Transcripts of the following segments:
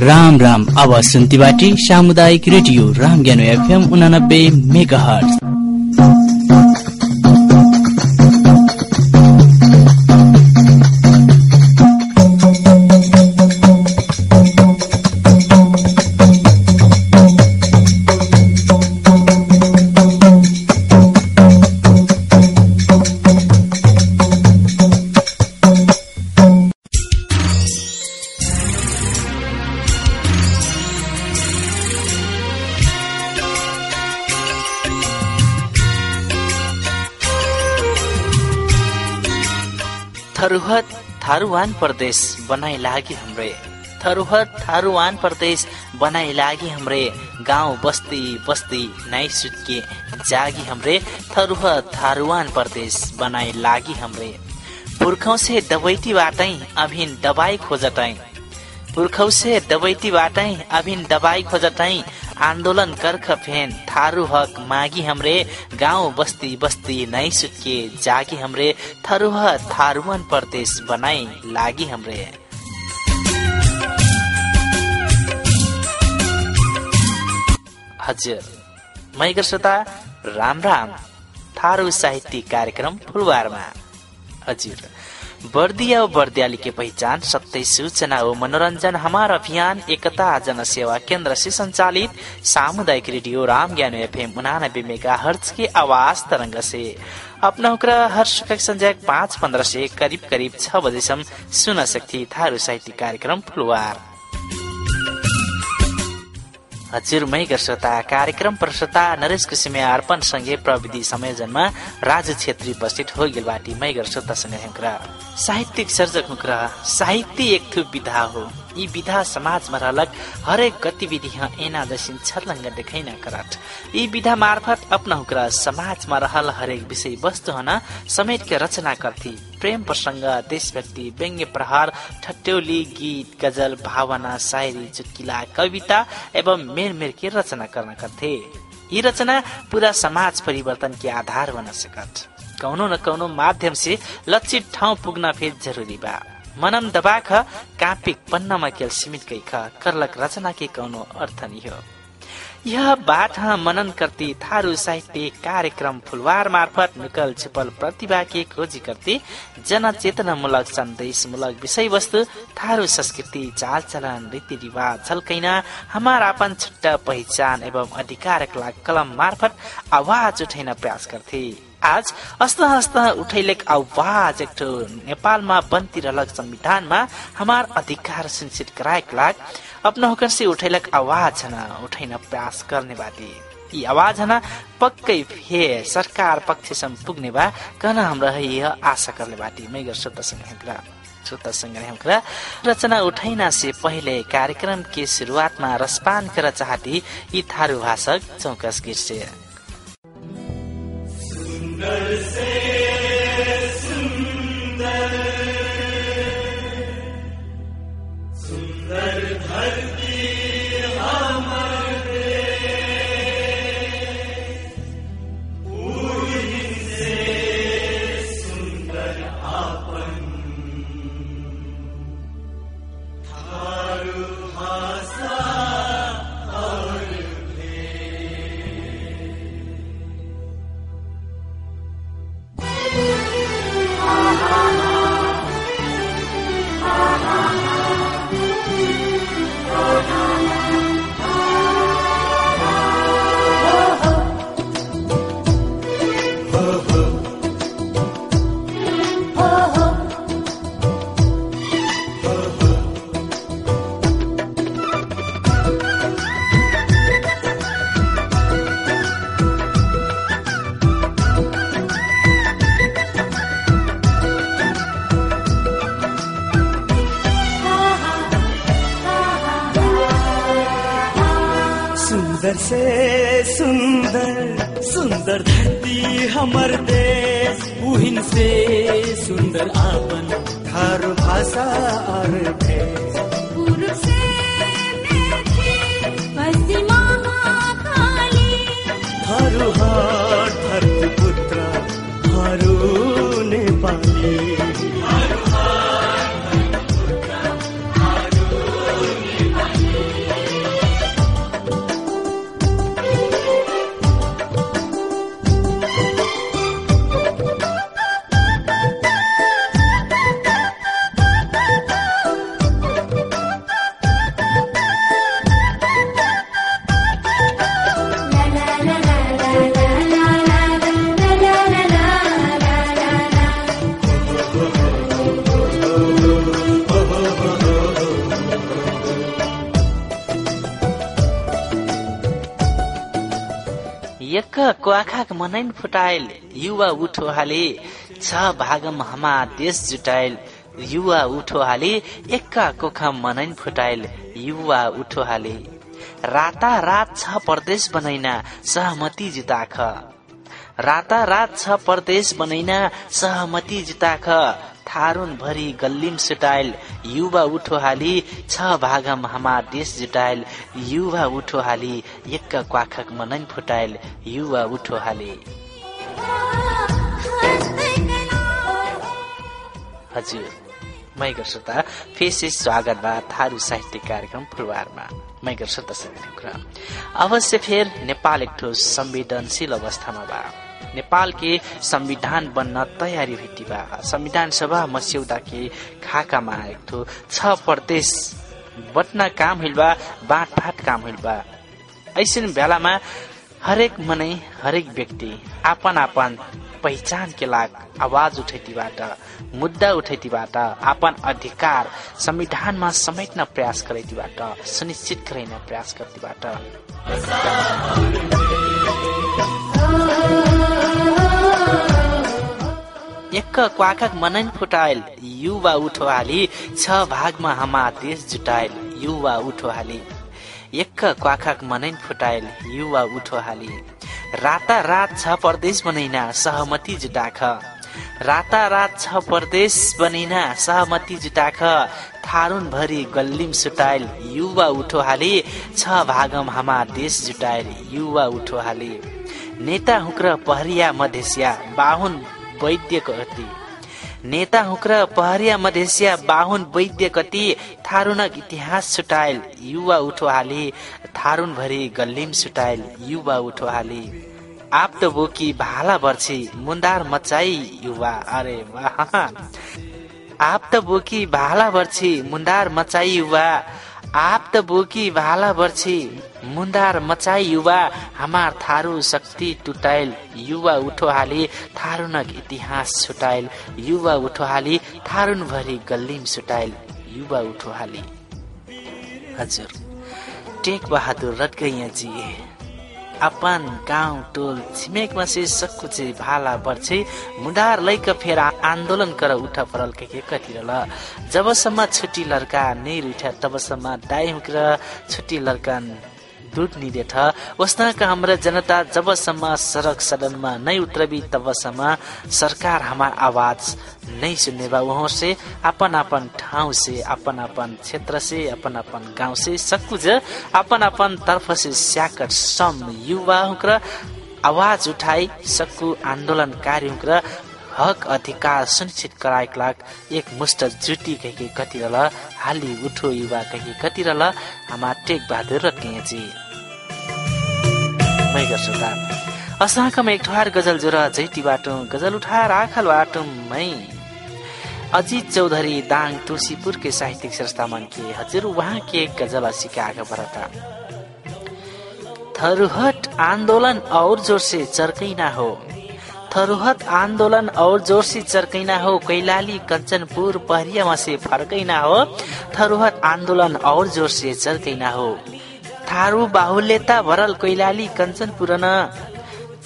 राम राम आवाज़ सुन्ती बाटी सामुदायिक रेडियो राम ज्ञानो एफएम उनानब्बे मेगा हट थारुवान प्रदेश बनाइ लागि हाम्रे। थरुहत थारुवान प्रदेश बनाइ लागि हाम्रे। गाउँ बस्ती बस्ती नाइ सुत्के जागी हाम्रे। थरुहत थारुवान प्रदेश बनाइ लागि हाम्रे। पुर्खौँ से दबैतीबाटै अभिन दबाई खोजटै पुर्खौ से दबैतीबाटै अभिन दबाई खोजटै आन्दोलन कर्ख फेन थारू हक मागी हमरे गाउँ बस्ती बस्ती नै सुत्के। जागी हमरे थरुह थारुवन प्रदेश बनाई लागी हमरे। हजुर मैगर श्रोता राम राम। थारू साहित्य कार्यक्रम फुलबारमा। हजुर। वर्दिया और वर्दियाली की पहचान सत्य सूचना और मनोरंजन हमारा अभियान एकता जन सेवा केंद्र से संचालित सामुदायिक radio Ram Gyan F M उनानबे mega hertz की आवाज तरंग से अपना उकरा हर सुख संजय पाँच पंद्रह से करीब करीब छ बजेसम्म सुन सकती थारू साहित्य कार्यक्रम फुलवार हजुर श्रोता कार्यक्रम प्रश्रोता नरेश कुसिमे अर्पण सँगै प्रविधि संयोजनमा राजु छेत्री उपस्थित हो गेलबाटी मैगर श्रोता सँग साहित्यिक सर्जक मुक्र साहित्य एक थु विधा हो। यी विधा समाजमा रहलक हरेक गतिविधि एना जसिन छर्लङ्ग देखाइन करट। यी विधा मार्फत अपना हुक्र समाजमा रहल हरेक विषय वस्तु हन समेट के रचना करती प्रेम प्रसंग देशभक्ति व्यङ्ग्य प्रहार ठट्यौली गीत गजल भावना शायरी चुटकिला कविता एवं मेर के रचना गर्न करथे यी रचना पूरा समाज परिवर्तन के आधार बन सकत कौनो न कौनो माध्यम से लक्षित ठाउँ पुग्न फेरि जरुरी बा। कापिक पन्नमा केल सीमित गई करलक रचना के कौनो अर्थ नहीं हो। यह बात मनन करती थारू साहित्य कार्यक्रम फुलवार मार्फत निकल छिपल प्रतिभा के खोजी करती जनचेतना मूलक विषय वस्तु थारू संस्कृति चाल चलन रीति रिवाज झल्कैना हमारा अपन छुट्टा पहिचान एवं अधिकार कलम मार्फत आवाज उठैन प्रयास करती। आज अस्त हस्त उठैलेक आवाज एक नेपालमा बन्ती रहलक संविधानमा हमार अधिकार सुनिश्चित कराएक लाग। अपना होकर से उठैलक आवाज हना उठैन प्रयास गर्ने बाटी। यी आवाज हना पक्कै फे सरकार पक्षसम्म पुग्ने बा कहना हाम्रो यह आशा गर्ने बाटी। मै गर्छु श्रोतासँग हमरा रचना उठैना से पहिले कार्यक्रम के शुरुआतमा रसपान कर चाहती यी थारू भाषक चौकस गिर्से Nurse. सुंदर से सुंदर सुंदर धरती हमर देश उहिन से सुंदर आपन धर भाषा और भेष। हर हार क्वाखाक मनैन फुटाइल युवा उठो हाले छ भागम हमा देश जुटाइल युवा उठो हाले एक्का कोखा मनैन फुटाइल युवा उठो हाले राता रात छ परदेश बनैना सहमति जिताख। राता रात छ परदेश बनैना सहमति जिताख। थारुन भरी गल्लिम सुटाइल युवा उठो हाली छ भागम हमा देश जुटाइल युवा उठो हाली एक क्वाखक मनन फुटाइल युवा उठो हाली। हजुर मैगर श्रोता फेरि स्वागत बा थारू साहित्य कार्यक्रम फुलबारमा। मैगर श्रोता अवश्य फेर नेपाल एक ठो संवेदनशील अवस्थामा बा। नेपाल के संविधान बन्न तयारी भेटी बा संविधान सभा मस्यौदा के खाकामा एक ठो छ प्रदेश बट्न काम हुइल बा काम हुइल बा बेलामा हरेक मनै हरेक व्यक्ति आपन आपन पहिचान के लाग आवाज उठैतीबाट मुद्दा उठैतीबाट आपन अधिकार संविधानमा समेट्न प्रयास करैतीबाट सुनिश्चित गराइन प्रयास गर्तीबाट एक क्वाखक मनन फुटाइल युवा उठो हाली छ भागमा हमा देश जुटाइल युवा उठो हाली एक क्वाखक मनन फुटाइल युवा उठो हाली राता रात छ परदेश बनैना सहमति जुटाख। राता रात छ परदेश बनैना सहमति जुटाख। थारुन भरी गल्लिम सुटाइल युवा उठो हाली छ भागम हमा देश जुटाइल युवा उठो हाली नेता हुक्र पहरिया मधेसिया बाहुन वैद्य कति नेता हुक्र पहरिया मधेसिया बाहुन वैद्य कति थारुनक इतिहास छुटाइल युवा उठो हाली थारुन भरी गल्लिम सुटाइल युवा उठो हाली आप बोकी भाला बर्छी मुन्दार मचाई युवा अरे वाह। आप बोकी भाला बर्छी मुन्दार मचाई युवा आप बोकी भाला बर्छी। मुन्दार मचाई युवा हमार थारू शक्ति टुटाइल। युवा उठो हाली थारुनक इतिहास छुटाइल। युवा उठो हाली थारुन भरी गल्लिम सुटाइल। युवा उठो हाली हजुर टेक बहादुर रटगैया जी। अपन गाउँ टोल छिमेकमा से सक्कु चाहिँ भाला बढ्छे। मुडार लैक फेर आन्दोलन कर उठ परल के के कतिर ल जबसम्म छुट्टी लड्का नै रुठ्या तबसम्म दाइ हुक्र छुट्टी लड्का दुध निदेठ वस्ताका हाम्रा जनता जबसम्म सडक सदनमा नै उत्रबी तबसम्म सरकार हमार आवाज नहीं सुनने बा वहाँ से अपन अपन ठाउँ से अपन अपन क्षेत्र से अपन अपन गाउँ से सब कुछ अपन अपन तरफ से स्याकट सम युवा हुक्र आवाज उठाई सक्कु आन्दोलनकारी हुक्र हक अधिकार सुनिश्चित कराइक लाग एक मुष्ट जुटी कहिके कति रल हाली उठो युवा कहिके कति रल हमार टेक बहादुर र जी मै असाकम एक ठुहार गजल जोर जैती बाटो गजल उठा राखल बाटो मै। अजित चौधरी दाङ तुलसीपुर के साहित्यिक संस्था मन के हजुर वहाँ के गजल सिकाएका बरता। थरुहट आंदोलन और जोर से चरकैना हो। थरुहट आंदोलन और जोर से चरकैना हो कैलाली कंचनपुर पहरियामा से फर्कैना हो थरुहट आंदोलन और जोर से चरकैना हो। थारू बाहुल्यता भरल कैलाली कञ्चनपुर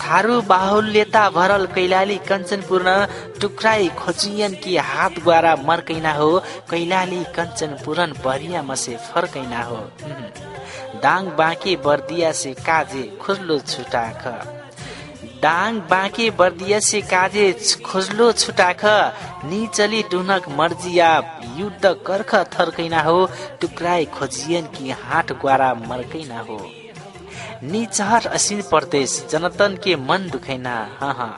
थारू बाहुल्यता भरल कैलाली कञ्चनपुर टुक्राई खोचियन की हात द्वारा मर्कैना हो कैलाली कञ्चनपुरन परिया मसे फर्कैना हो। दाङ बाँके बर्दिया से काजे खुर्लो छुटाख डाङ बाँके बर्दिया से काजे खोज्लो छुटाख निचली टुनक मर्जिया युद्ध कर्ख थर्कैना हो टुक्राई खोजियन की हाट ग्वारा मर्कैना हो। निचहर असिन प्रदेश जनतन के मन दुखैना हाँ हाँ।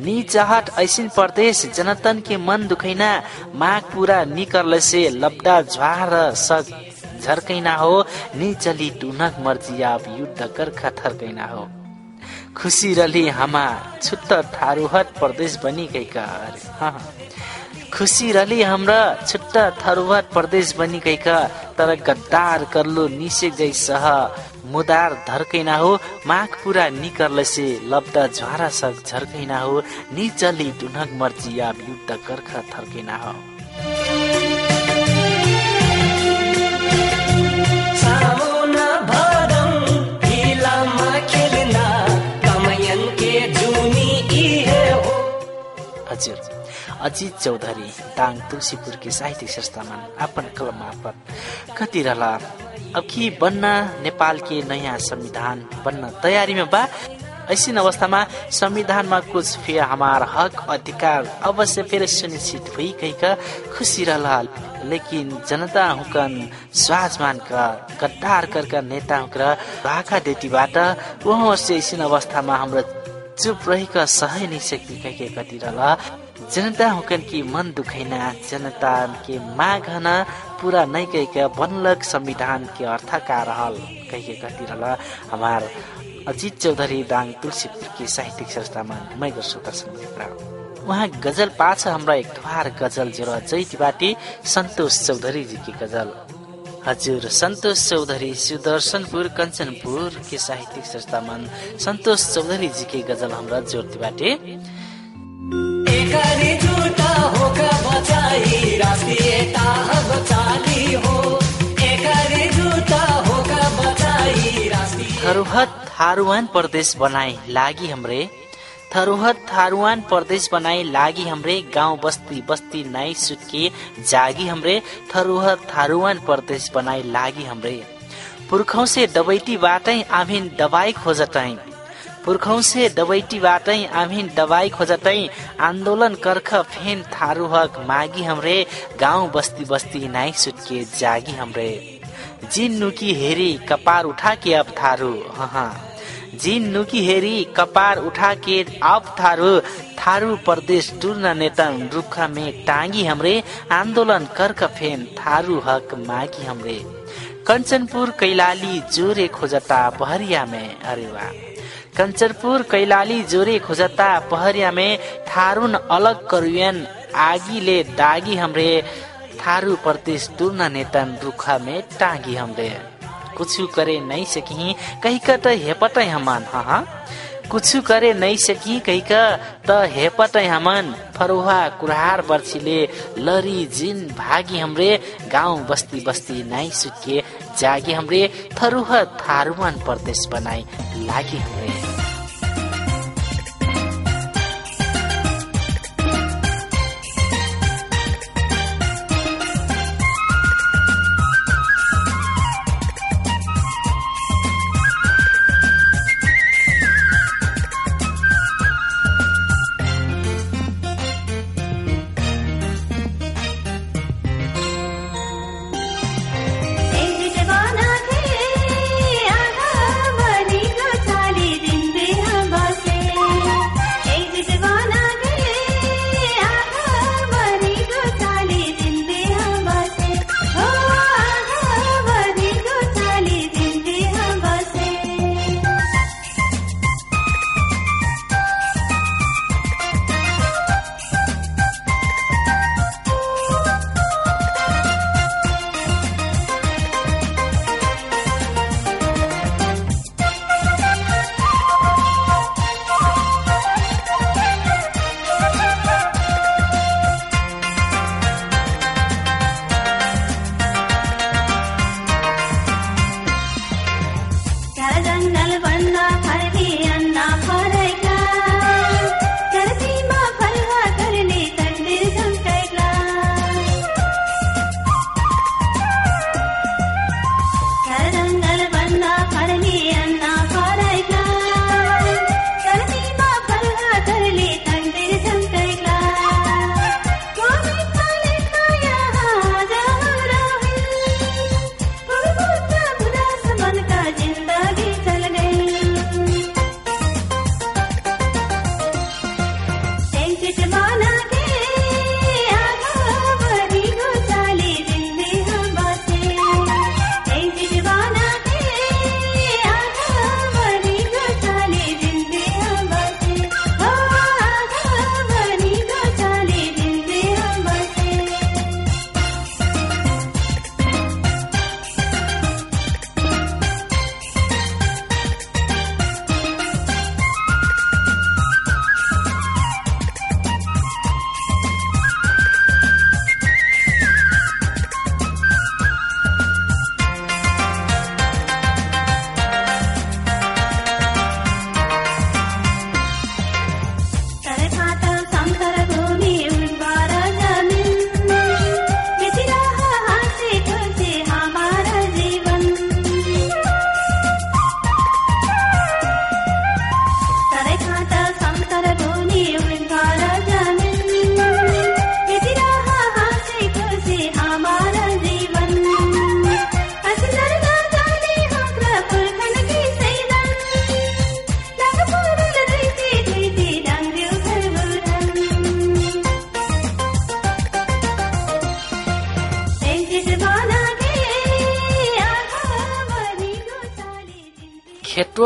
नी चाहत ऐसिन प्रदेश जनतन के मन दुखैना माग पूरा निकर्ल से लब्डा ज्वार सग झर्कैना हो नी चली टुनक मर्जी आप युद्ध कर्खा थर्कैना हो। खुसी रली हमा छुट्ट थारुहट प्रदेश बनी गएका अरे। हाँ खुसी रली हाम्रा छुट्टा थरुवाट प्रदेश बनी गएका तर गद्दार करलो निसे जै सह मुदार धर्कैना हो माग पुरा निकर्ल से लब्दा ज्वारा सक झर्कैना हो निचली डुनक मर्जी आप युद्ध कर्ख थर्कैना हो हजुर अजित चौधरी दाङ तुलसीपुरकी साहित्यिक संस्थामा आपन कलम मार्फत कति रहला अब कि बन्न नेपाल के नयाँ संविधान बन्न तयारी में बा? ऐसी अवस्थामा संविधानमा कुछ फिर हमार हक अधिकार अवश्य फिर सुनिश्चित हुई कही का खुशी रहला लेकिन जनता हुकन स्वाजमान का गद्दार करका नेता हुकर भाका डेटीबाट वहाँ से ऐसी अवस्थामा हाम्रो चुप रहेका सह नहीं सकती के कति रहला जनता हुकन की मन दुखैना जनता के माग हना पूरा नहीं के बनलक संविधान के अर्थ का रहल कह के कति रहला हमार अजित चौधरी दाङ तुलसीपुर की साहित्यिक संस्थामा मैं गर्छु दर्शन उहाँ गजल पाछ हाम्रा एक थुहार गजल जो जैतीबाटी सन्तोष चौधरी जी की गजल। हजुर सन्तोष चौधरी सुदर्शनपुर कञ्चनपुर के साहित्यिक संस्थामा सन्तोष चौधरी जी के गजल हाम्रा जोड़तीबाटे थरुहत थारुवान प्रदेश बनाए लागी हमरे थरुहत थारुवान प्रदेश बनाए लागी हमरे गाउँ बस्ती बस्ती नाई सुटके जागी हमरे थरुहत थारुवान प्रदेश बनाए लागी हमरे। पुर्खौं से दबैती बाटै आमिन दबाई खोजटै पुर्खौं से दबैती बाटै आमिन दबाई खोजटै आन्दोलन कर्ख फेन थारुहक मागी हमरे गाउँ बस्ती बस्ती नाई सुटके जागी हमरे। जिन नुकी हेरी कपार उठा के अब थारू हाँ। जिन नुकी हेरी कपार उठा के अब थारू थारू प्रदेश टुर्ना नेता रुखा में टांगी हमरे आंदोलन कर्क फेन थारू हक मागी हमरे। कंचनपुर कैलाली जोरे खोजता पहरिया में अरे वाह। कंचनपुर कैलाली जोरे खोजता पहरिया में थारून अलग करुयन आगीले दागी हमरे थारू प्रदेश टुर्ना नेतन रुखा में टांगी हमरे। कुछ करे नहीं सकी कही का तो हेपट हमान हाँ हाँ। कुछ करे नहीं सकी कही त हेपट हमन फरुहा कुरहार बर्छीले लरी जिन भागी हमरे गाउँ बस्ती बस्ती नाई सुके जागी हमरे। थरुह थारुमान प्रदेश बनाई लागी हमरे।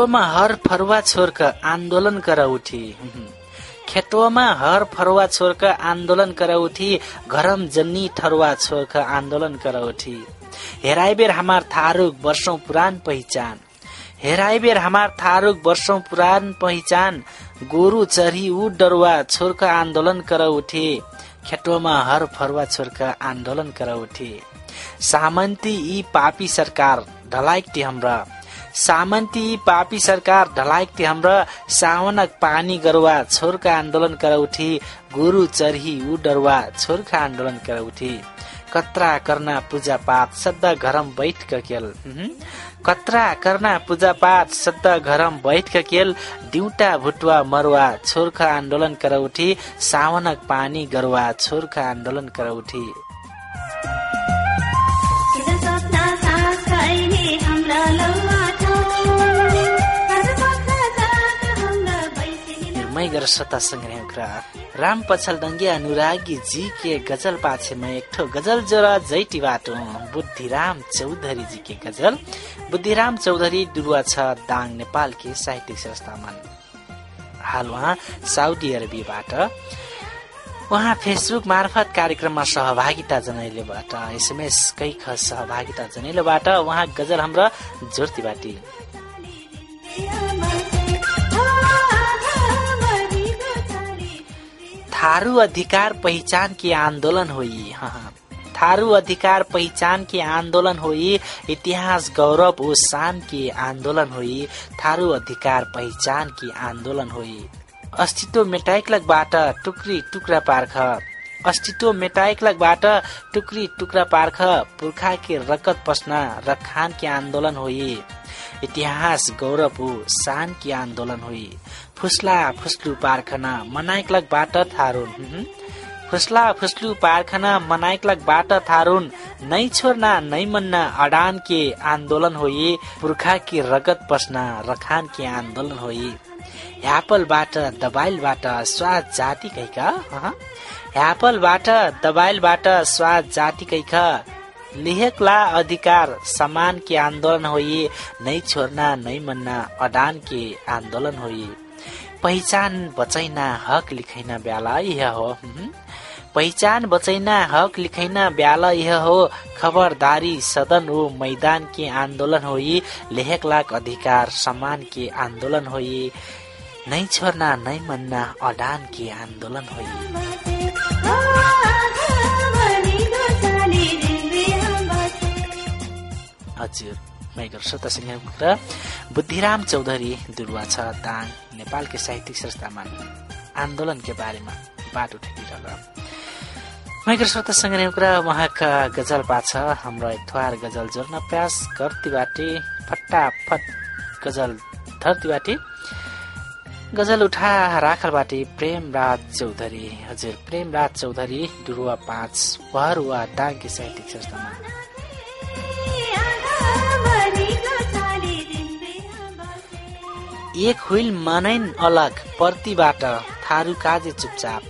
खेतोमा हर फरुवा छोर्क आन्दोलन कर उठी खेतोमा हर फरुवा छोर्क आन्दोलन कर उठी घरम जन्नी ठरुवा छोर्क आन्दोलन कर उठी हेराइबेर हमार थारुक वर्षौं पुरान पहिचान। हेराइबेर हमार थारुक वर्षौं पुरान पहिचान गोरु चरी उ डरुवा छोर्क आन्दोलन कर उठे खेतोमा हर फरुवा छोर्क आन्दोलन कर उठे सामन्ती यी पापी सरकार ढलाइटी हाम्रा। सामन्ती पापी सरकार ढलाइटी हाम्रा सावनक पानी गरुवा छोरका आन्दोलन कर उठी गुरु चरही उ डरुवा छोरका आन्दोलन कर उठी कत्रा करना पूजा पाठ सद्दा घरम बैठ केल। कत्रा करना पूजा पाठ सद्दा घरम बैठ केल। दिउटा भुटुवा मरुवा छोरका आन्दोलन कर उठी सावनक पानी गरुवा छोरका आन्दोलन कर उठी मै गर सता संग्रह राम पछल डङ्गे अनुरागी जी के गजल पाछे मैं एक ठो गजल जोरा जैटी बाटो। बुद्धिराम चौधरी जी के गजल। बुद्धिराम चौधरी डुरुवा छ दाङ नेपाल के साहित्यिक संस्थामा। हाल उहाँ साउदी अरबियाबाट। उहाँ फेसबुक मार्फत कार्यक्रममा सहभागिता जनैलेबाट एसएमएस कै ख सहभागिता जनैलेबाट उहाँ गजल हाम्रा जोर्तीबाटी। थारू अधिकार पहिचान के आंदोलन हुई हाँ थारू अधिकार पहिचान के आंदोलन हुई इतिहास गौरव ओ शान के आंदोलन हुई थारू अधिकार पहिचान की आंदोलन हुई। अस्तित्व मेटाइकलकबाट टुक्री टुक्रा पार्ख। अस्तित्व मेटाइकलकबाट टुक्री टुक्रा पार्ख पुर्खा के रकत पस्ना रखान के आंदोलन हुई। इतिहास गौरव हो शान की आंदोलन हुई। फुस्ला फुस्लु पार्खना मनाइकलकबाट थारुन। फुस्ला फुस्लु पार्खना मनाइकलकबाट थारुन। नै छोड्ना नै मन्ना अडान के आन्दोलन होई पुर्खा की रगत पस्ना रखान के आन्दोलन होई ह्यापलबाट दबाइलबाट स्वाद जाति कैका? ह्यापलबाट दबाइलबाट स्वाद जाति कैका? लेहकला अधिकार समान के आन्दोलन होई नै छोड्ना नै मन्ना अडान के आन्दोलन होई पहिचान बचैना हक लिखैना ब्याला यह हो। पहिचान बचैना हक लिखैना ब्याला यह हो। खबरदारी सदन हो मैदान के आन्दोलन होई लेहक लाख अधिकार समान के आन्दोलन होई नै छोड्ना नै मन्ना अडान के आन्दोलन होई हजुर मेगर श्रोतासँग र बुद्धिराम चौधरी दुर्वा छ दाङ। नेपालकै साहित्यिक संस्थामा आन्दोलन के बारेमा बात उठाइरह मैगर श्रोता सँगै कुरा उहाँका गजल पाछ हाम्रो थुवार गजल जोड्न प्रयास गर्तीबाटे फटाफट गजल धरतीबाटे गजल उठा राखलबाटे प्रेमराज चौधरी। हजुर प्रेमराज चौधरी डुरुवा पाँच वहरुवा डाङ्की साहित्यिक संस्थामा। एक हुइल मनैन अलग पर्तिबाट थारू काजे चुपचाप।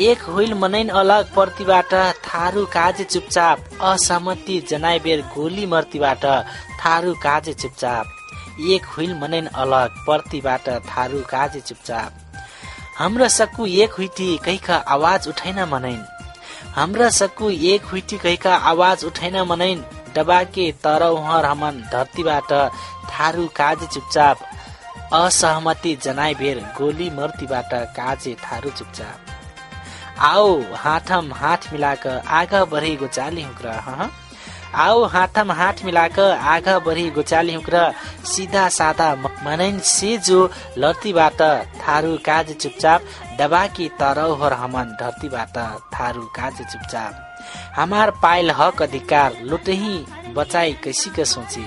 एक हुइल मनैन अलग पर्तिबाट थारू काजे चुपचाप। असहमति जनाइबेर गोली मर्तीबाट थारू काजे चुपचाप। एक हुइल मनैन अलग पर्तिबाट थारू काजे चुपचाप। हाम्रो सक्कु एक हुइटी कैका आवाज उठैन मनैन। हाम्रो सक्कु एक हुइटी कैका आवाज उठैन मनैन। डबाके तर हमन धरतीबाट थारू काजे चुपचाप। असहमति जनाइ बेर गोली मर्तीबाट काजे थारू चुपचाप। आओ हाथम हाथ मिलाक आगा बढी गोचाली हुक्र आओ हाथम हाथ मिलाक आगा बढी गोचाली हुक्र सिधा सादा मनैन से जो लर्तीबाट थारू काजे चुपचाप दबाकी तरौहर हमन धरतीबाट थारू काजे चुपचाप। हमार पाइल हक अधिकार लुटही बचाई कैसी का सोची।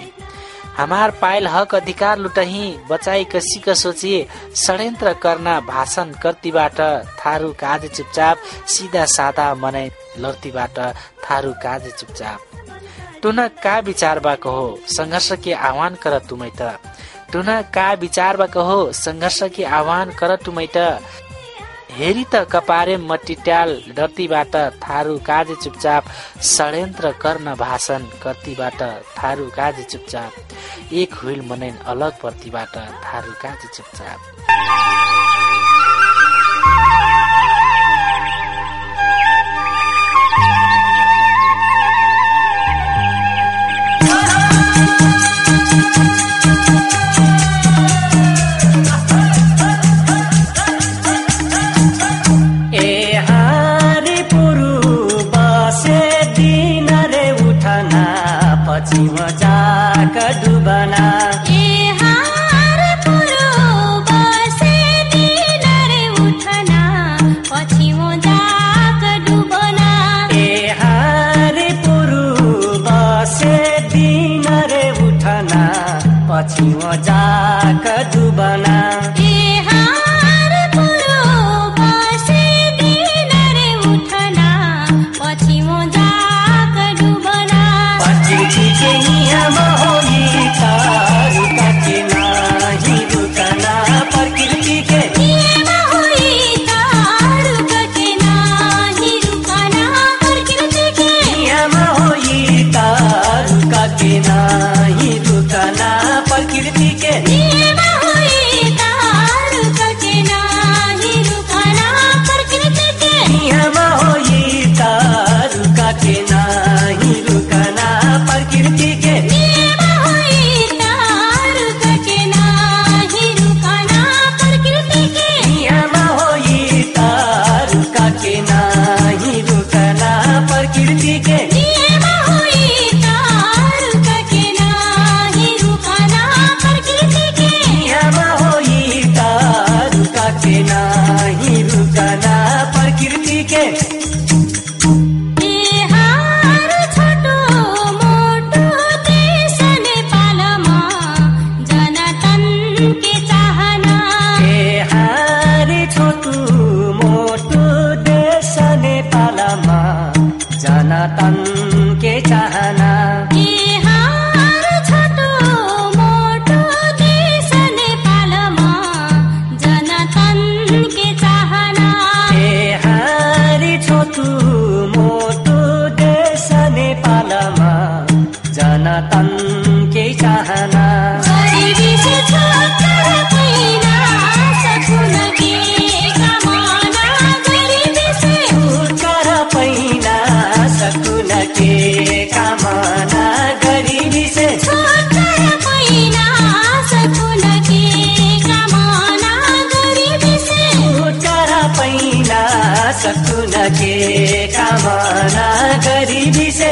हमार पाइल हक अधिकार लुटही बचाई कसी का सोचिए षड्यन्त्र करना भाषण कर्तीबाट थारू काज चुपचाप सिधा सादा मनाइ लर्तीबाट थारू काज चुपचाप। टुन का विचार बा कहो संघर्ष के आह्वान कर तुमै त टुन का विचार बा कहो संघर्ष के आह्वान कर तुमै त हेरी त कपारे मटिट्याल डर्तीबाट थारू काजे चुपचाप षड्यन्त्र गर्न भाषण कर्तीबाट थारू काजे चुपचाप। एक हुइल मनैन अलग प्रतिबाट थारू काँची चुपचाप। के कमाना गरीबी से।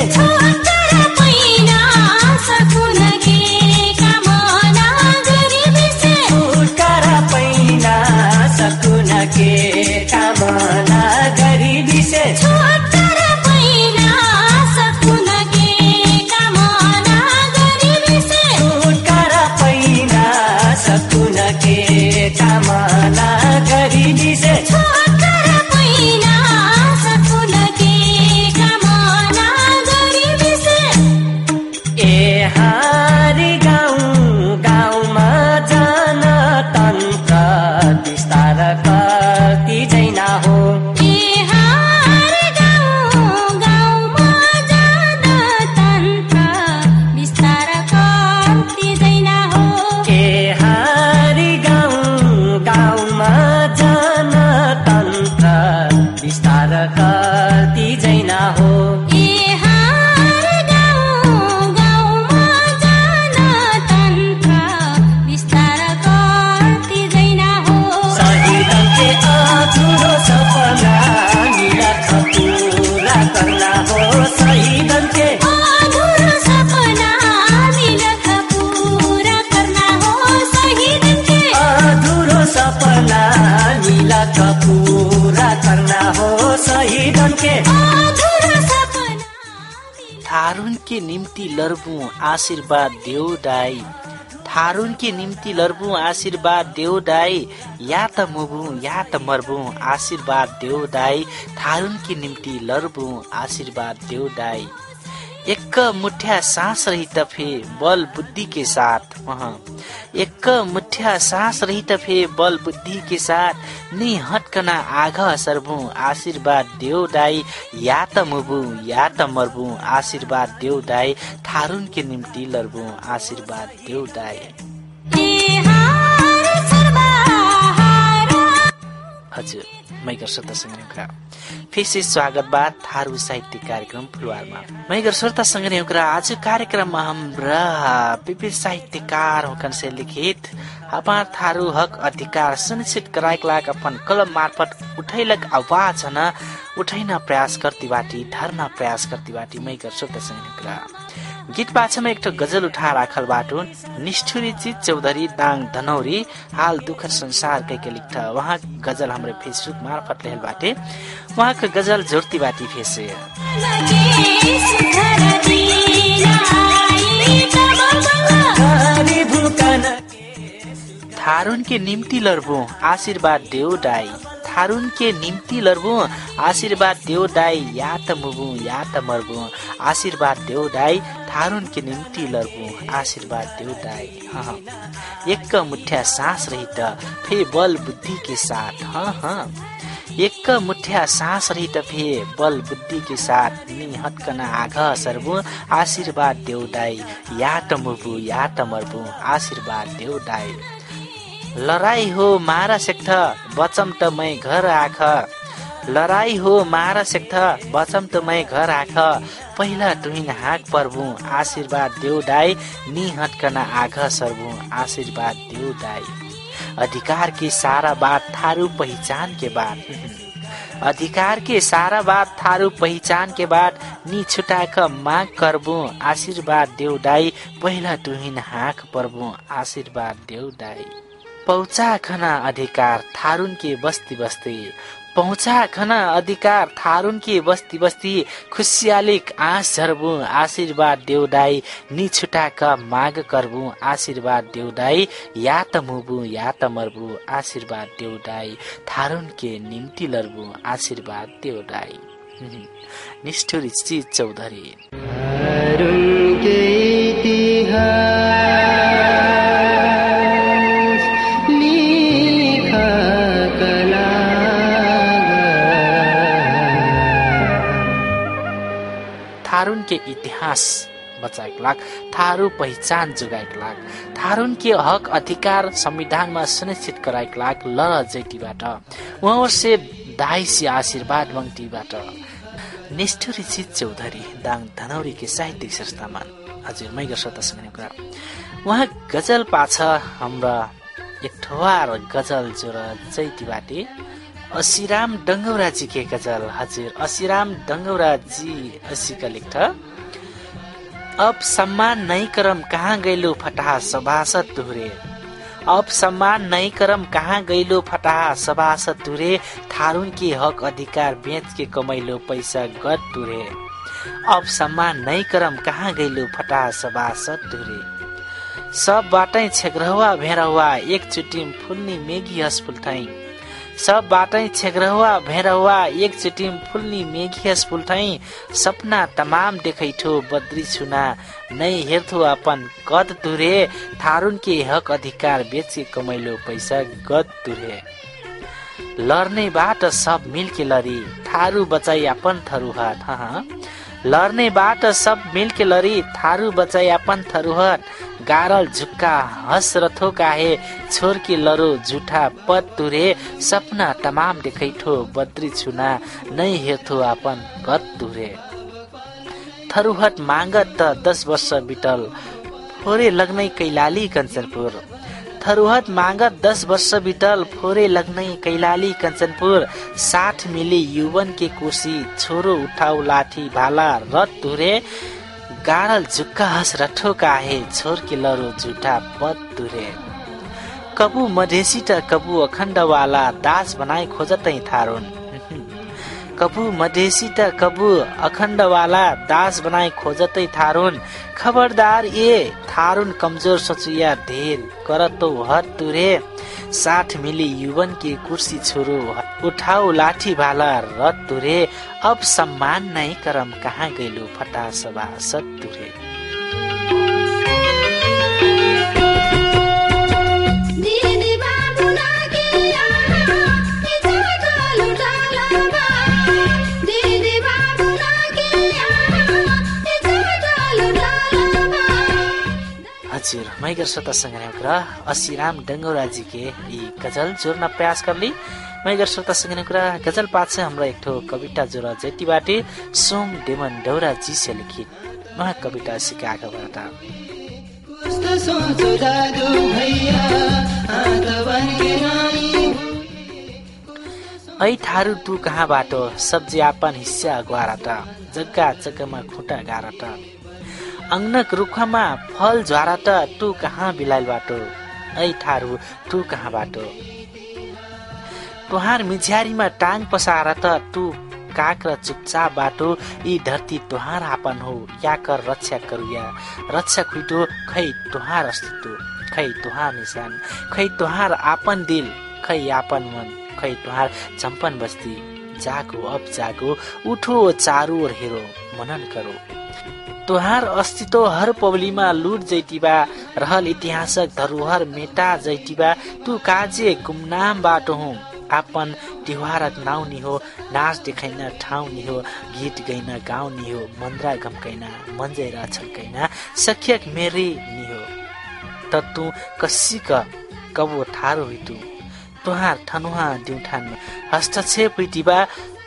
निम्ति लर्बु आशीर्वाद देऊ दाई। थारुन के निम्ति लर्बु आशीर्वाद देऊ दाई। या त मुबु या त मर्बु आशीर्वाद देऊ दाई। थारुन के निम्ति लर्बु आशीर्वाद देऊ दाई। एक मुठ्या सांस रही तफे बल बुद्धि के साथ। वहाँ। एक मुठ्या सांस रही तफे बल बुद्धि के साथ। नि हटकना आघ सर्बु आशीर्वाद देव दाई। या त मुबु या त मर्बु आशीर्वाद देव दाई। थारुन के निम्ति लर्बु आशीर्वाद देव दाई। हजुर। मैगर श्रोतासँग एउटा फेरि स्वागत बा थारू साहित्य कार्यक्रम फुलवारमा। मैगर श्रोतासँग एउटा आज कार्यक्रममा हाम्रा विविध साहित्यकार हुकन से लिखित हमार थारू हक अधिकार सुनिश्चित कराइक लाग अपन कलम मार्फत उठैलक आवाज न उठैन प्रयास करती बाटी धर्ना प्रयास करती बाटी मैगर श्रोतासँग एउटा गीत पाछामा एक गजल उठा राखल बाटो निष्ठुरी चित चौधरी दाङ धनौरी हाल दुखद संसार कैके लिख वहाँ गजल हाम्रो फेसबुक मार्फत लेहल बाटे। उहाँको गजल जोर्ती बाटी फेसे। थारुन के निम्ति लर्बो आशीर्वाद देऊ दाई थारुन के निम्ति लर्बु। आशीर्वाद देऊ दाई या त मुबु या त मर्बु आशीर्वाद देऊ दाई थारुन के निम्ति लर्बु। आशीर्वाद देऊ दाई। हाँ एक मुठ्या सांस रहित फे बल बुद्धि के साथ। हाँ हाँ। एक मुठ्या सांस रहित फे बल बुद्धि के साथ। नि हटकन आघ सर्बु। आशीर्वाद देऊ दाई। या त मुबु या त मर्बु आशीर्वाद देऊ दाई। लड़ाई हो मारा सेक्थ बचम त मै घर आख। लड़ाई हो मारा सेक्थ बचम त मै घर आख। पहिला तुहिन हाक पर्बु आशीर्वाद देऊ दाई। नि हटकन आघ सर्बु आशीर्वाद देऊ दाई। अधिकार की सारा बात थारू पहिचान के बाद। अधिकार के सारा बात थारू पहिचान के बाद नि छुटाक माग करबु आशीर्वाद देऊ दाई। पहिला तुहिन हाक पर्बु आशीर्वाद देऊ दाई। पहुँचा खना अधिकार थारुन के बस्ती बस्ती। पहुँचा खना अधिकार थारुन के बस्ती बस्ती। खुसियालिक आँस झर्बु आशीर्वाद देउदाई। नि छुटाक माग करबु आशीर्वाद देउदाई। या त मुबु या त मर्बु आशीर्वाद देउदाई। थारुन के निम्ति लर्बु आशीर्वाद देउदाई। निष्ठुरी चौधरी। के इतिहास बचाएको लाग थारू पहिचान जोगाएको लाग थारुन के हक अधिकार संविधानमा सुनिश्चित गराएको लाग ल जैटीबाट उहाँ से दाइसी आशीर्वाद मङ्टीबाट निष्ठुरी चौधरी दाङ धनौरी के साहित्यिक संस्थामान हजुर मैगर श्रोतासँग कुरा। उहाँ गजल पाछ हाम्रा एक ठोवार गजल जोर जैतीबाटे। असिराम डङ्गौराजी के गजल हजुर असिराम डङ्गौराजी असीका लेख्छ। अब सम्मान नै करम कहाँ गैलो फटाहा सभासद तुरे अब सम्मान नै करम कहाँ गैलो फटाहा सभासद तुरे थारुन के हक अधिकार बेच के कमैलो पैसा गद तुरे अब सम्मान नै करम कहाँ गैलो फटाहा सभासद तुरे सब बाटै छेग्रहुवा भेरहुवा एकचोटि फुल्नी मेघी हस फुल्थाई सब बाटै छेग्रहुवा भेरहुवा एकचोटि फुल्नी मेघी हस फुल्थाई सपना तमाम देखैठो बद्री छुना नै हेर्थो अपन गद तुरे थारुन के हक अधिकार बेचे कमैलो पैसा गद तुरे लड्ने बाट सब मिलके लरी थारू बचाई अपन थरुहट हाँ लड्ने बाट सब मिलके लरी थारू बचाई अपन थरुहट गारल झुक्का हस रथो काहे छोर के लरो झुठा पद तुरे। सपना तमाम देखैठो बद्री छुना नै हेर्थो आपन गत तुरे। थरुहट मागत त दस वर्ष बिटल। फोरे लग्नै कैलाली कञ्चनपुर। थरुहट मागत दस वर्ष बितल फोरे लग्नै कैलाली कञ्चनपुर। साठ मिली युवन के कोसी छोरो उठाउ लाठी भाला रथ तुरे गाडल झुक्का हस रठो काहे छोर के लरो झुटा पद तुरे। कबु मधेसी त कबु अखण्डवाला दास बनाई खोजतै थारुन। कबु मधेसी त कबु अखण्डवाला दास बनाई खोजतै थारुन। खबरदार ए थारुन कमजोर सचुया ढेर करतो हत तुरे। साठ मिली युवन के कुर्सी छोरो उठाऊ लाठी भाला रत तुरे अब सम्मान नै करम कहाँ गइलु फटा सभा सत्तुरे। हजुर मैगर श्रोता संग्रह असीराम डंगौराजी के ई गजल जोड़ना प्रयास कर ली मैगर श्रोता संग्रह गजल पाठ हमरा एक ठो कविता जोड़ा जेटी बाटे सोम डेमन डौरा जी से लिखित वहाँ कविता सिकाएको ऐ थारू तू कहाँबाट सब्जी आपन हिस्सा अगुवाराट जग्गा जग्गामा खुट्टा गाराट अङ्नक रुखमा फल झराट टु कहाँ बिलाइल बाटो? ऐ थारू टु कहाँ बाटो? तुहार मिझ्यारीमा टाङ पसार त टु काक र चुपचाप बाटो। यी धरती तुहार आपन हो या कर रक्षा करुया। रक्षा खुइटो खै तुहार अस्तित्व खै तुहार निशान। खै तुहार आपन दिल खै आपन मन खै तुहार चम्पन बस्ती। जागो अब जागो उठो चारू हेरो मनन करो। तुहार अस्तित्व हर पौलीमा लुट जैतिबा रहल इतिहासक धरोहर मेटा जैतिबा तू काजे गुमनाम बाटो हुँ। आपन तिहारक नाउ नि हो नाच देखाइन ठाउँ नि हो गीत गैन गाउँ नि हो मन्द्रा गम्कैना मन्जैरा छल्कैना सख्यक मेरे नि हो। त तू कसिक कबो ठारो होइ तू तुहार ठनुहा दिउठान हस्तक्षेप हुइतिबा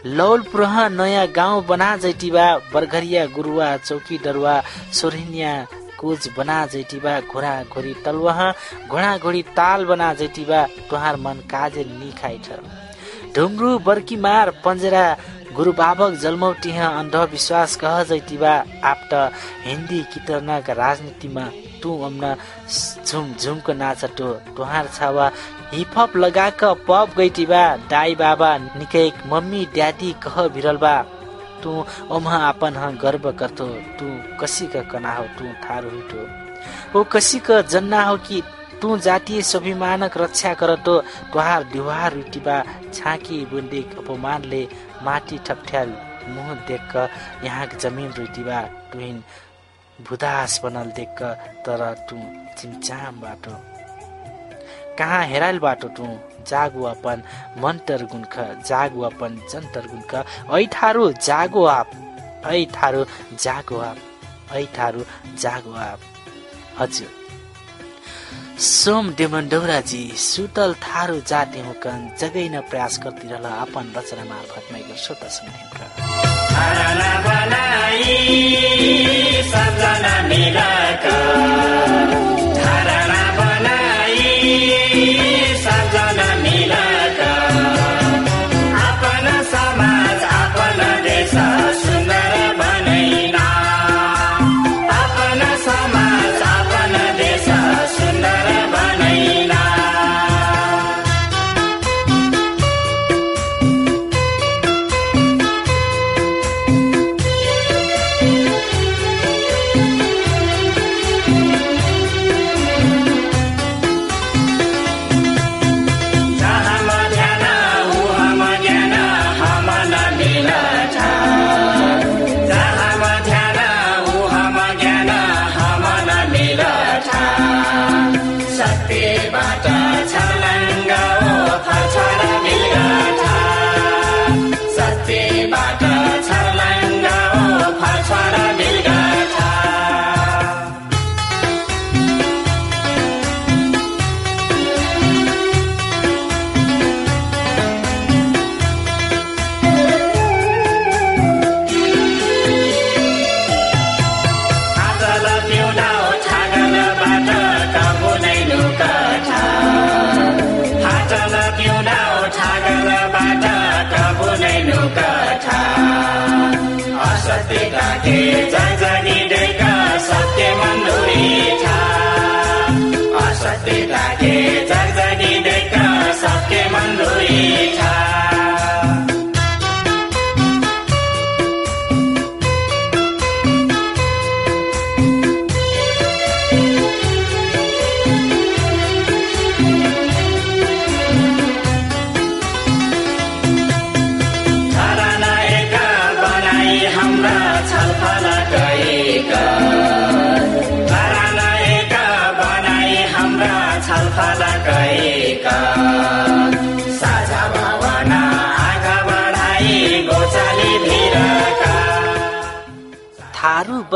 लौल पुरह नयाँ गाउँ बना जैतिबा बरघरिया गुरुवा चौकी डरुवा सोरहिनिया कोच बना जैतिबा घोडा घोरी तलवाह घोडा घोडी ताल बना जैतिबा तुहार मन काजे निखाइ छ। ढुङ्ग्रु बर्की मार पन्जरा गुरु बाबक जन्मौटी अन्धविश्वास कह जैतिबा आप्ट हिन्दी कितनक राजनीतिमा तु अम्न झुम झुमको नाचटो तुहार छावा हिपहप लगाक पप गइटिबा दाई बाबा निकै मम्मी ड्याडी कह भिरलबा तू ओमा आपन ह गर्व करतो तू कसी का कना हो तू थार हुइटो ओ कसी जन्ना हो कि तू जातीय स्वाभिमानक रक्षा करतो तुहार दिवार रुटिबा छाकी बुन्दिक अपमानले माटी ठपठ्याल मुह देख यहाँ जमिन रुटिबा तुहिन भुदास बनल देख तर तू चिमचाम बाटो। कहाँ हेराइल बाटो तू जागु अपन मन्टर गुन्ख जागु अपन जन्तर गुन्ख ऐ थारू जागो आप ऐ थारू जागो आप ऐ थारू जागो आप। हजुर। सोम डेमन्डौराजी सुतल थारू जाते हुकन जगै न प्रयास गर्दिरहल अपन रचना मार्फत मैगो श्रोता सुनेका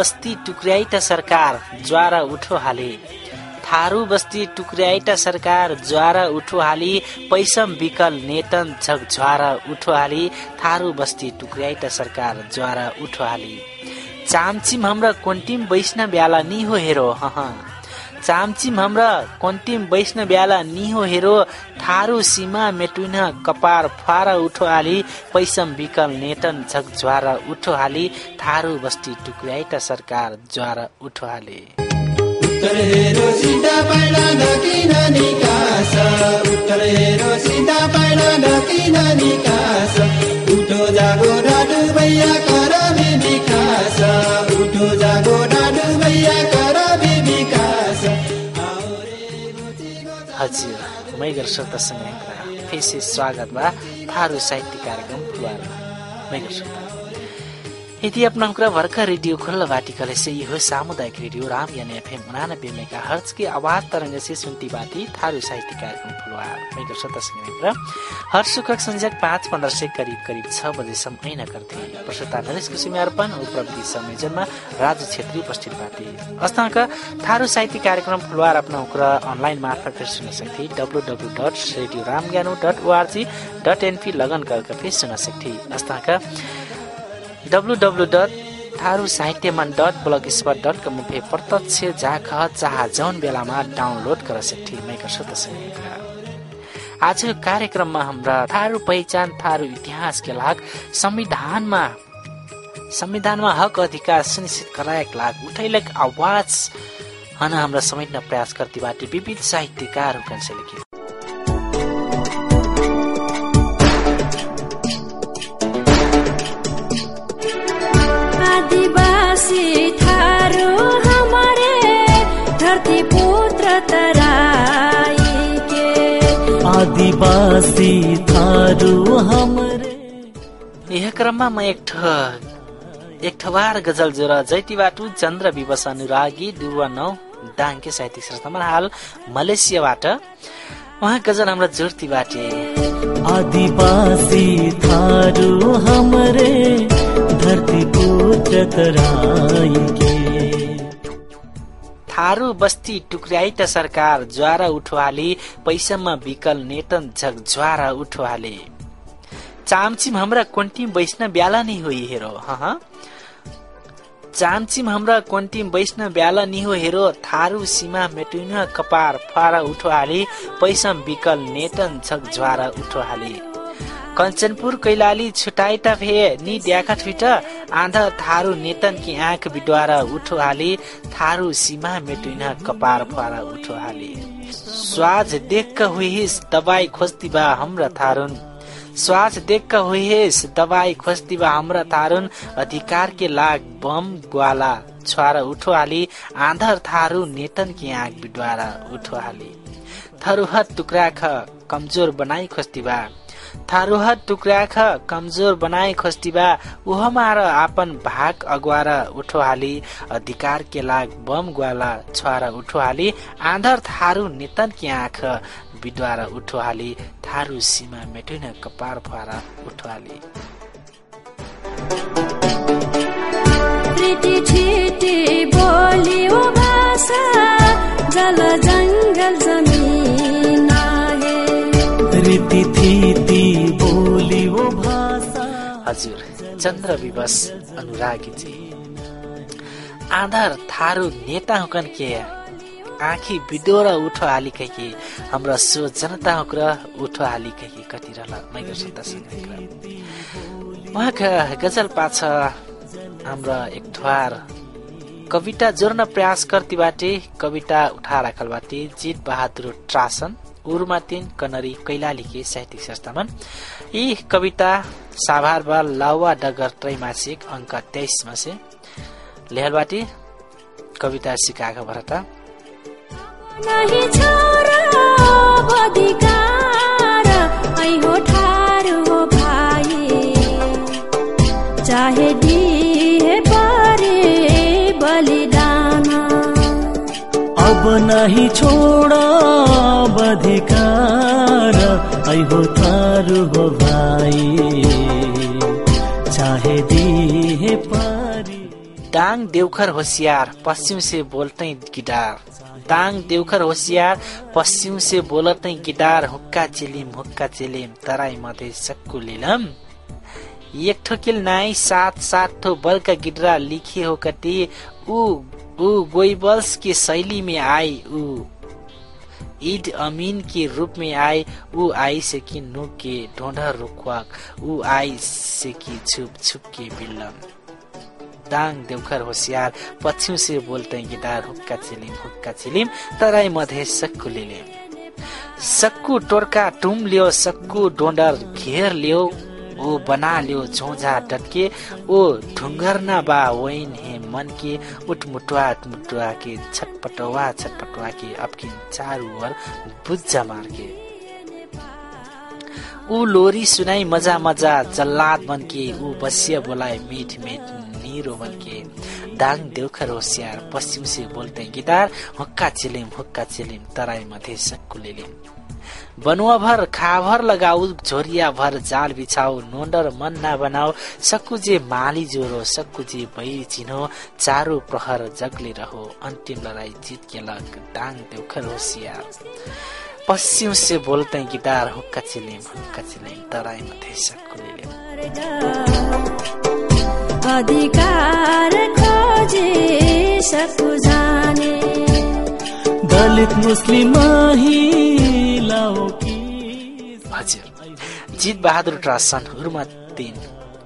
बस्ती टुक्र्याइटा सरकार ज्वारा उठो हाले। थारू बस्ती टुक्र्याइटा सरकार ज्वारा उठो हाली। पैसम विकल नेतन झक ज्वारा उठो हाली। थारू बस्ती टुक्र्याइटा सरकार ज्वारा उठो हाली। चामचिम हाम्रा कोन्टिम वैष्णव ब्याला नि हो हेरो हह। चामचिम हाम्रा कोन्टिम वैष्णव ब्याला नि हो हेरो थारू सीमा मेटुन कपार फारा उठो हाली पैसम विकल नेतन झक ज्वारा उठो हाली थारू बस्ती टुक्र्याइटा सरकार ज्वारा उठो हाले। उत्तर हेरो उत्तर हेरो उठो जागो भैया कर विकास उठो जागो डाडु भैया हजुर मैगर श्रोतासँग फेसी स्वागत बा थारू साहित्य कार्यक्रम फुलवारमा मैगर श्रोता यदि अपना कुरा भर्खर रेडियो खुल्ला बाटिकले से यो सामुदायिक रेडियो राम यानी एफएम उनानब्बे मेगा हर्ज की आवाज तरंग से सुनती बाती थारू साहित्य कार्यक्रम फुलवार मैगर श्रोता मित्र हर सुखक संजक पाँच पन्ध्र से करिब करिब छ बजेसम्म ऐना गर्थे। प्रसुता नरेश कुसुमी अर्पण और प्रविधि संयोजनमा राजु छेत्री उपस्थित बाटे अस्ताक थारू साहित्य कार्यक्रम फुलवार अपना कुरा अनलाइन मार्फत फिर सुन सकथे। W W dot radio Ram Gyano dot ORG dot NP लगन करके फिर सुन सकथे। अस्ताक W W dot Tharu साहित्यमान dot blog spot dot com पे प्रत्यक्ष जाख चाह जौन बेलामा डाउनलोड कर सकथे मेकर आज यो कार्यक्रममा हाम्रा थारू पहिचान थारू इतिहास के लाग संविधानमा संविधानमा हक अधिकार सुनिश्चित गराएक लाग उठैलक आवाज हन हाम्रा समेट्न प्रयास करती बाटे विविध साहित्यकार से लिखित यह क्रममा म एक ठ एक ठवार गजल जोर जैती बाटु चन्द्र विवश अनुरागी दुर्वा नौ दाङ्के संस्थामा हाल मलेसियाबाट। उहाँ गजल हाम्रो जोर्ती बाटे आदिवासी थारू हमरे। धरती पुत्र थारू बस्ती टुक्र्याइट सरकार ज्वारा उठोहाली पैसामा विकल नेतन झक ज्वारा उठोहाले। चामचिम हाम्रा कोन्टिम वैष्णव ब्याला नै हो हेरो चामचिम हाम्रा कोन्टिम वैष्णव ब्याला नि हो हेरो थारू सीमा मेटुन कपार फारा उठोहाली पैसम विकल नेतन झक ज्वारा उठोहाले। कञ्चनपुर कैलाली छुटाइटा भे नि ड्याखा ठुइट आँधा थारू नेतन की आँख बिडवारा उठो हाली थारू सीमा मेटुइन कपार फारा उठो हाली स्वाज देख हुइस दबाई खोज्ती बा हाम्रा थारुन। स्वाज देख हुइस दबाई खोज्ती बा हाम्रा थारुन अधिकार के लाग बम ग्वाला छुवारा उठो हाली आँधर थारू नेतन की आँख बिडवारा उठो हाली थरुहत टुक्रा ख कमजोर बनाई खोज्ती बा थारुहत टुक्रा ख कमजोर बनाए खोस्टिबा उहमार आपन भाग अगुवार उठो हाली अधिकार के लाग बम ग्वाला उठो हाली आँधर थारू नेतन की आँख बिडवार उठो हाली थारू सीमा मेटुन कपार फुवारा उठो हाली प्रीति छिटी बोलियो भाषा जल जङ्गल जमिन। हजुर चन्द्र विवश अनुरागी जी आधार थारू नेता हुकन के? आँखी बिडोर उठो हाली कहि हाम्रो सो जनता हुक्र उठो हाली कहि कति रहला मैगर सत्तासँग उहाँका गजल पाछ हाम्रो एक ठवार कविता जोड्न प्रयास गर्ती बाटे कविता उठा राखल बाटे जित बहादुर ट्रासन। उर्मा तीन कनरी कैलालीके साहित्यिक संस्थामा यी कविता साभार बा लावा डगर त्रैमासिक अङ्क तेइसमा से। लेहलबाटी कविता सिकाएको भरता चाहे दिए अब नाही छोड अधिकार ऐ हो थारू हो भाइ चाहे दिए पारी। दाङ देउखर होशियार पश्चिम से बोलते गिटार। दाङ देउखर होशियार पश्चिम से बोलते गिटार। हुक्का चिलिम हुक्का चिलिम तराई मधे सक्कु लिलम। एक ठोकिल नाई सात सात ठो बल्का गिडरा लिखे हो कति। ऊ ऊ गोइबल्स की शैली में आई ऊ ईद अमीन के रूप में आए ऊ आई से कि नु के ढोंढा रुखवाक ऊ आई से कि छुप छुप के बिल्लम। दाङ देउखर होशियार पश्चिम से बोलते गिटार हुक्का चिलिम हुक्का चिलिम तराई मधे सक्कु लिलिम सक्कु टोर्का टुम लियो सक्कु डोंडर घेर लियो ओ बना लियो झोझा डटके ओ ढुंगरना बा वैन हे। मन के उठ मुटुआ मुटुआ के छटपटवा छटपटवा के अपकिन चारू ओर बुज्जा मार के ऊ लोरी सुनाई मजा मजा जल्लाद बन के ऊ बसिया बोलाए मीठ मीठ नीरो बन के दाङ देउखर होशियार पश्चिम से बोलते गिटार हुक्का चिलिम हुक्का चिलिम तराई मधे सक्कु लिलिम। बनुआ भर खाभर लगाऊ झोरिया भर जाल बिछाऊ नोन्डर मन ना बनाऊ सक्कुजे माली जोरो सक्कुजे भई चिनो चारो प्रहर जगले रहो अन्तिम लड़ाई जीत के लग दाङ देउखर होशियार पश्चिम से बोलते गिटार हुक्का चिलिम हुक्का चिलिम तराई मधे सक्कु लिलिम अधिकार खोजे सकु जाने दलित मुस्लिम हजुर। जित बहादुर ट्रासन उर्मा तीन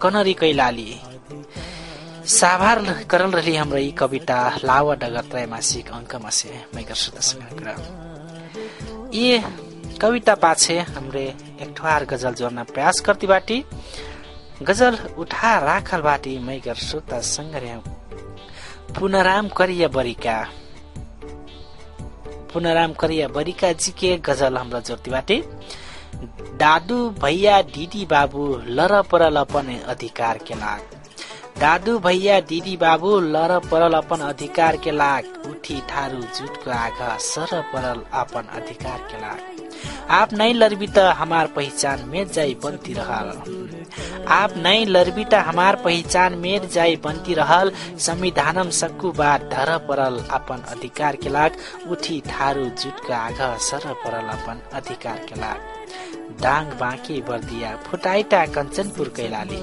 कनरी कैलाली। साभार करल रही हाम्रो यी कविता लावा डगर त्रैमासिक अङ्कमा से मैगर सुदर्शन ये कविता पाछे हमरे एक ठोहार गजल जोड्न प्रयास करती बाटी। गजल उठा राखल बाटी मैगर श्रोता संग्रह पुनराम करिया बरिका। पुनराम करिया बरिका जी के गजल हमरा जोड्ती बाटी। दादू भैया दीदी बाबू लर परल अपन अधिकार के लाग दादू भैया दीदी बाबू लर परल अपन अधिकार के लाग। उठी ठारू जुटको आघा सर परल अपन अधिकार के लाग। आप नहीं लरबी त हमार पहचान मेर जाई बनती रहल। आप नहीं लरबी त हमार पहचान मेर जाई बनती रहल। संविधानम सक्कु बात धर परल अपन अधिकार के लाग। उठी ठारू जुटको आघा सर परल अपन अधिकार के लाग। दाङ बाँके बर्दिया फुटाइटा कञ्चनपुर कैलाली।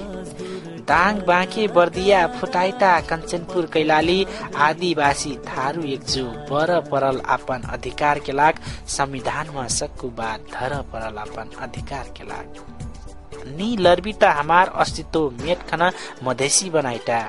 दाङ बाँके बर्दिया फुटाइटा कञ्चनपुर कैलाली आदिवासी थारू एकजु। बर परल आपन अधिकार के लाग संविधानमा सक्कु बात धर परल आपन अधिकार के लाग नी लर्बिता हमार अस्तित्व मेट खन मधेसी बनाइटा।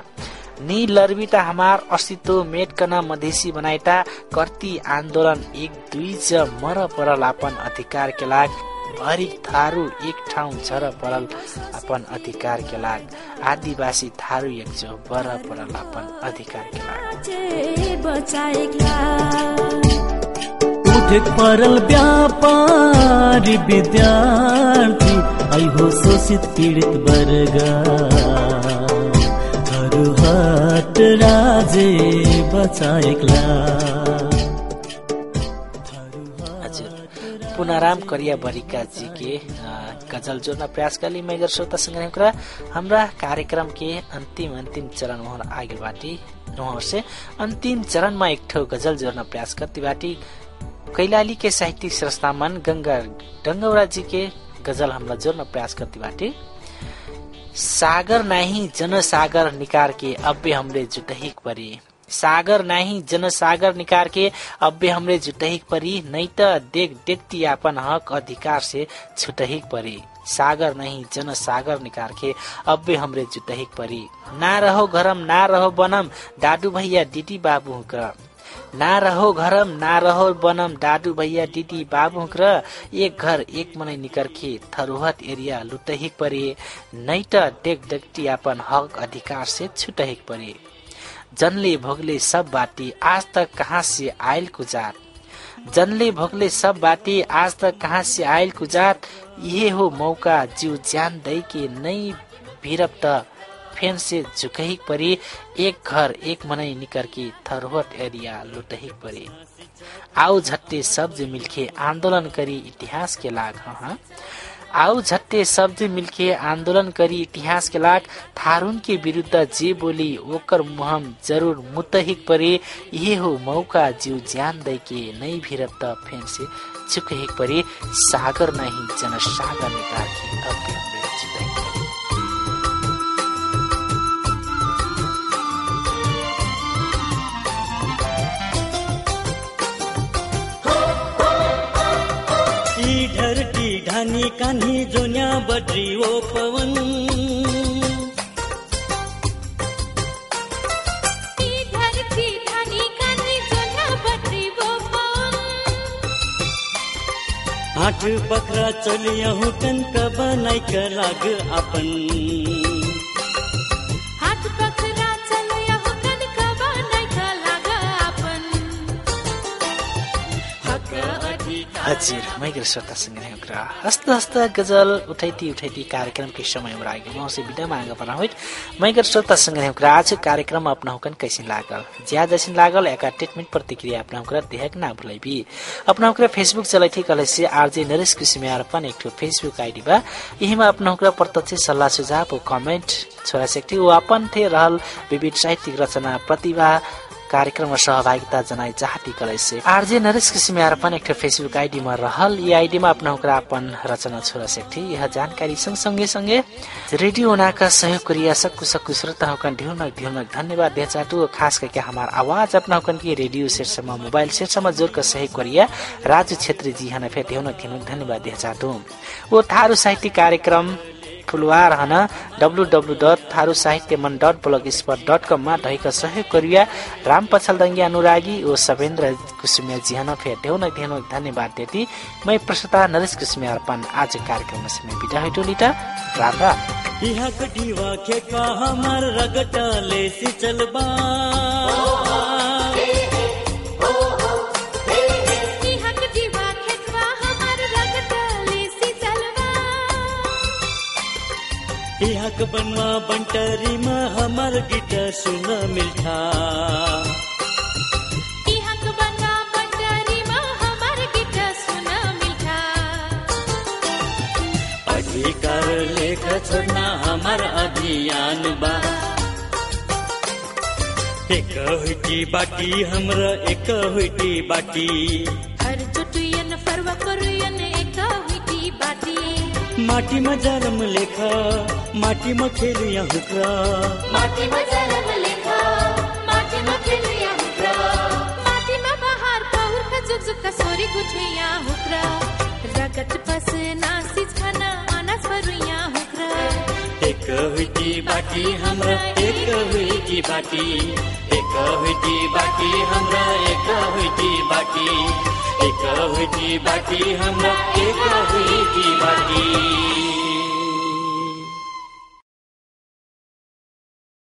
नी लर्बिता हमार अस्तित्व मेट कन मधेसी बनाइटा कर्ती आन्दोलन एक दुई ज मर परल आपन अधिकार के लाग भरि थारू एक ठाउँ झर परल अपन अधिकार के लाग। आदिवासी थारू एक जो बर परल अपन अधिकार के लाग परल व्यापारी विद्यार्थी ऐ हो शोषित पीडित वर्ग। हरू हट राजे बचाएकला। पुनराम करिया बरिका जी के गजल जोड़ना प्रयास कली मैगर श्रोता संग्रह कुरा हाम्रा कार्यक्रम के अंतिम अंतिम चरण वहाँ आगे बाटी से अंतिम चरण में एक ठो गजल जोड़ना प्रयास करती बाटी कैलाली के साहित्यिक संस्था मन गंगा डंगौरा जी के गजल हमरा जोड़ना प्रयास करती बाटी। सागर नाही जनसागर निकार के अब्बे हमरे जुटहिक परी। सागर नाही जनसागर निकार के अब्बे हमरे जुटहिक परी नहीं त देख देखती आपन हक अधिकार से छुटहिक परी। सागर नहीं जनसागर निकार के अब्बे हमरे जुटहिक परी। ना रहो घरम ना रहो बनम दादू भैया दीदी बाबू का ना रहो घरम ना रहो बनम दादू भैया दीदी बाबू र एक घर एक मनै निकर्खे थरुहत एरिया लुटहिक परे। नै त डेक डेक्टी आपन हक अधिकार से छुटहिक परे। जनले भोगले सब बाटी आज तक कहाँ से आयल कुजात? जनले भोगले सब बाटी आज तक कहाँ से आयल कुजात? ये हो मौका जीव ज्यान दै के नै भिरब त फेन से झुकहिक परी एक घर एक मनै निकर की थरवट एरिया लुटहिक परी। आओ झट्टे सब्ज मिलके आंदोलन करी इतिहास के लाग हाँ। आओ झट्टे शब्द मिलके आंदोलन करी इतिहास के लाग थारून के विरुद्ध जे बोली ओकर मुहम जरूर मुतहिक परे। ये हो मौका जीव ज्यान दै के नहीं भिरत त फेन से चुक हिक परे। सागर नहीं जन सागर में राखी अब ढानी कान्ही जोन्या बद्री ओ पवन। आठ बकरा चलिया हुटन का बनाई का लाग अपन हात पकरा चलया हुकन कबा नाही का लागा आपण हक अधिकार। हजुर मैगर श्रोतासँग कुरा हस्त हस्त गजल उठैती उठैती कार्यक्रम के समय में आगे वहाँ से विदा नै कुरा आज कार्यक्रम अपना हुकन कैसे लागल? ज्या जैसे लागल एक ट्रीटमेंट प्रतिक्रिया अपना हुकरा देहक ना भुलाई भी अपना फेसबुक चलाई थी कल से आरजे नरेश कुसिमे अर्पण एक ठो फेसबुक आईडी बा। यहीमा अपना प्रत्यक्ष सल्लाह सुझाव और कमेंट छोड़ा सकती वो अपन थे रहल विविध साहित्यिक रचना प्रतिभा कार्यक्रममा सहभागिता जनाई चाहती कलैसे आरजे नरेश किसिमे अर्पण एक फेसबुक आईडीमा रहल। ये आईडीमा अपना ओकरा अपन रचना छोरा सेठी। यह जानकारी सँगसँगै सँगै रेडियो ओनाका सहयोग करिया सक्कु सक्कु श्रोता हुकन ढ्युनक धन्यवाद दे चाहतु खास करके हमार आवाज अपना हुकन की रेडियो शीर्षमा मोबाइल शीर्षमा जोड़कर सहयोग करिया राजू छेत्री जी हन फेर ढ्युनक धन्यवाद दे चाहतु वो थारू साहित्य कार्यक्रम ठुलवार हन डब्लु डब्लु डट थारू साहित्य मन डट ब्लग स्पट डट कममा ढैका सहयोग करिया राम पछलदङ्गी अनुरागी ओ सवेन्द्र कुसुमिया जी हन फेर ढेउन ढेउन धन्यवाद देती मै प्रसता नरेश कुसुमिया अर्पण। आज कार्यक्रम में समय बिदा है टोलीटा। राम राम यहाँ कटिवा के का हमार रगटले से चलबा। के बनवा बंटरी में हमार सुन मिलता अधिकार लेख छोड़ना हमार अभियान बा। एक हुटी बाटी हमरा एक हुटी बाटी। हर जुटुयन फरवा करुयन बाटी माटी में जन्म लेख माटी में खेल हुक्रा। माटी मा जन्म लेखा माटी मा खेलिया हुक्रा। माटी मा बहार पहुर का जुग जुग का सोरी गुठिया हुक्रा। रगत पस नासिज खाना अनास फरुया हुक्रा। एक हुटी बाटी हमरा एक हुटी बाटी। एक हुटी बाटी हमरा एक हुटी बाटी। एक हुटी बाटी हमरा एक हुटी बाटी।